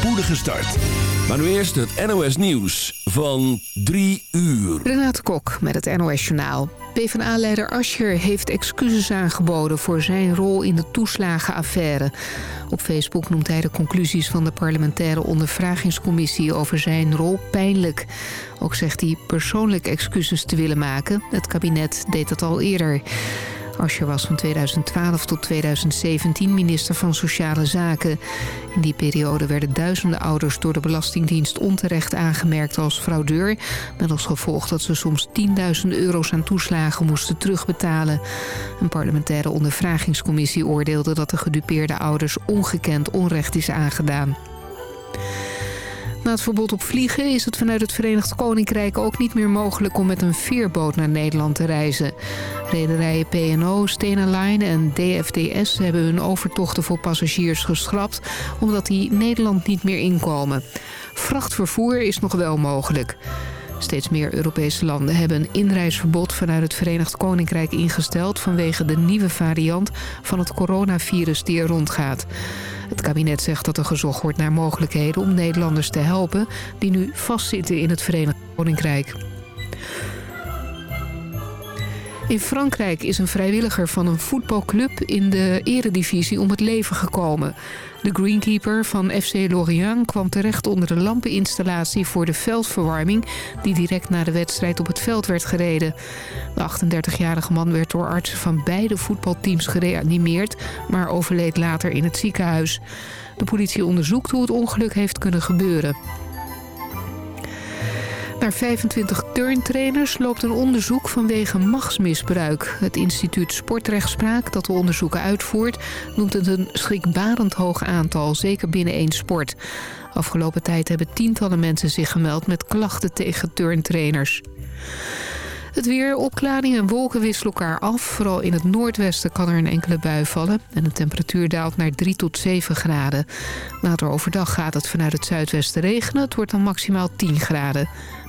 spoedige start. Maar nu eerst het NOS Nieuws van 3 uur. Renate Kok met het NOS Journaal. PvdA-leider Ascher heeft excuses aangeboden voor zijn rol in de toeslagenaffaire. Op Facebook noemt hij de conclusies van de parlementaire ondervragingscommissie over zijn rol pijnlijk. Ook zegt hij persoonlijk excuses te willen maken. Het kabinet deed dat al eerder. Ascher was van 2012 tot 2017 minister van Sociale Zaken. In die periode werden duizenden ouders door de Belastingdienst onterecht aangemerkt als fraudeur. Met als gevolg dat ze soms tienduizenden euro's aan toeslagen moesten terugbetalen. Een parlementaire ondervragingscommissie oordeelde dat de gedupeerde ouders ongekend onrecht is aangedaan. Na het verbod op vliegen is het vanuit het Verenigd Koninkrijk ook niet meer mogelijk om met een veerboot naar Nederland te reizen. Rederijen P&O, Stena Line en DFDS hebben hun overtochten voor passagiers geschrapt omdat die Nederland niet meer inkomen. Vrachtvervoer is nog wel mogelijk. Steeds meer Europese landen hebben een inreisverbod vanuit het Verenigd Koninkrijk ingesteld... vanwege de nieuwe variant van het coronavirus die er rondgaat. Het kabinet zegt dat er gezocht wordt naar mogelijkheden om Nederlanders te helpen... die nu vastzitten in het Verenigd Koninkrijk. In Frankrijk is een vrijwilliger van een voetbalclub in de eredivisie om het leven gekomen. De greenkeeper van FC Lorient kwam terecht onder de lampeninstallatie voor de veldverwarming... die direct na de wedstrijd op het veld werd gereden. De 38-jarige man werd door artsen van beide voetbalteams gereanimeerd... maar overleed later in het ziekenhuis. De politie onderzoekt hoe het ongeluk heeft kunnen gebeuren. Naar 25 turntrainers loopt een onderzoek vanwege machtsmisbruik. Het instituut Sportrechtspraak dat de onderzoeken uitvoert... noemt het een schrikbarend hoog aantal, zeker binnen één sport. Afgelopen tijd hebben tientallen mensen zich gemeld met klachten tegen turntrainers. Het weer, opklaring en wolken wisselen elkaar af. Vooral in het noordwesten kan er een enkele bui vallen. En de temperatuur daalt naar 3 tot 7 graden. Later overdag gaat het vanuit het zuidwesten regenen. Het wordt dan maximaal 10 graden.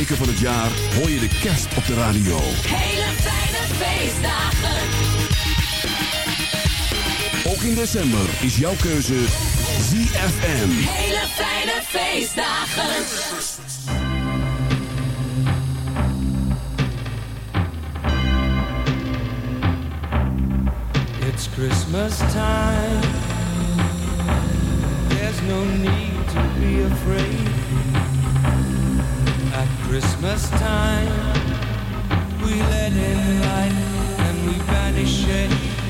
weken van het jaar hoor je de kerst op de radio. Hele fijne feestdagen. Ook in december is jouw keuze ZFM. Hele fijne feestdagen. It's Christmas time. There's no need to be afraid. Christmas time, we let in light and we banish it.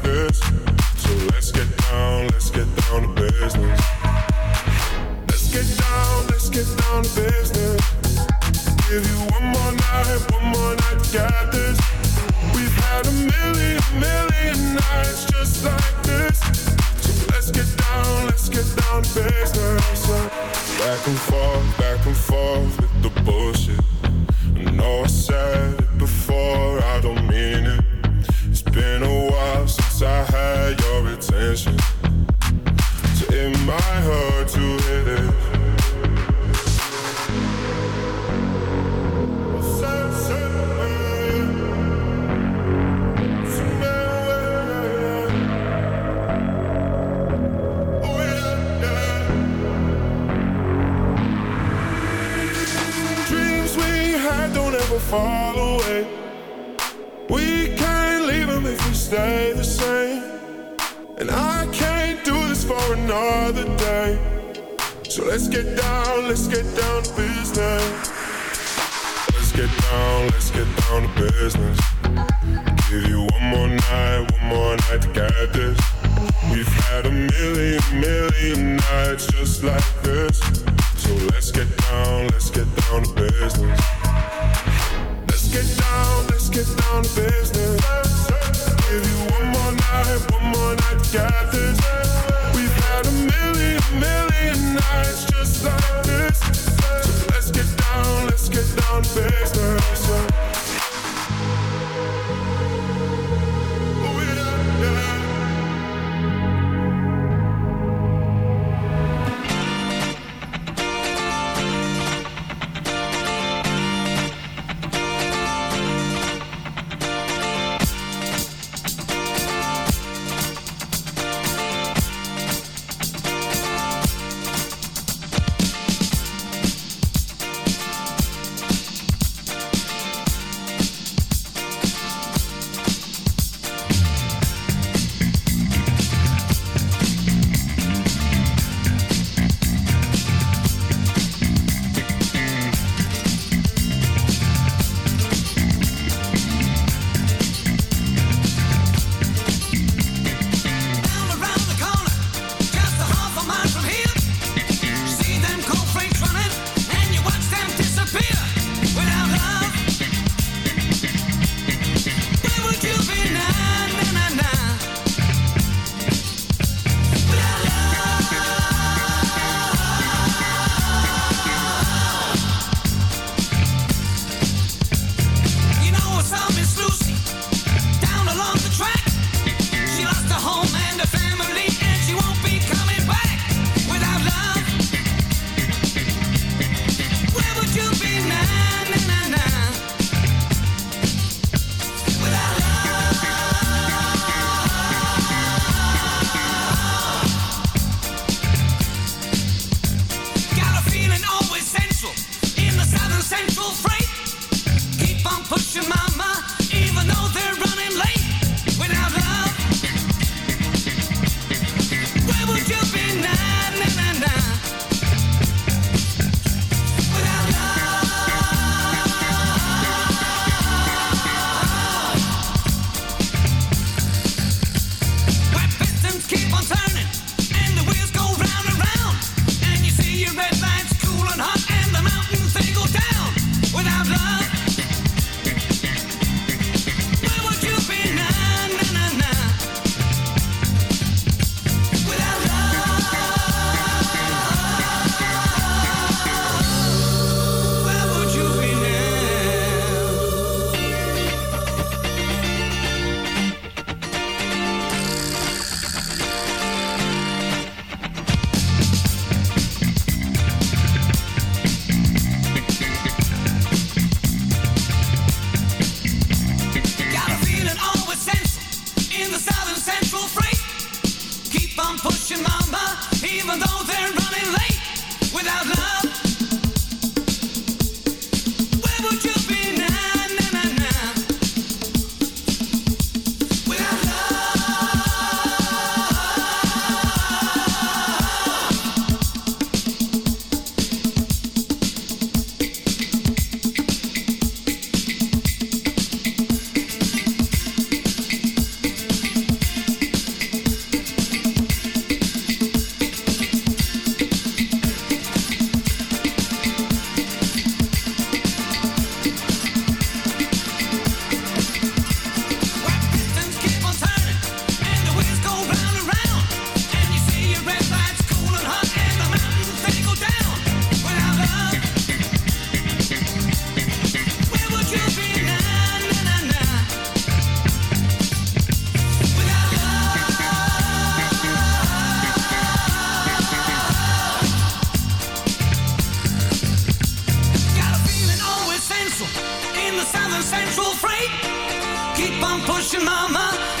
Pushing, mama,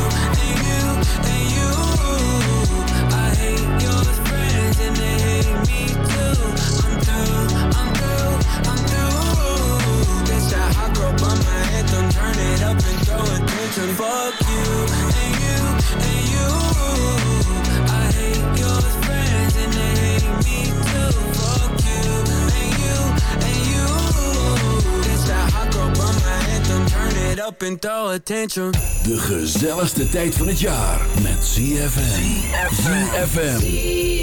Fuck you and you and you. Up and throw. De gezelligste tijd van het jaar met ZFM. ZFM.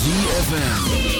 ZFM.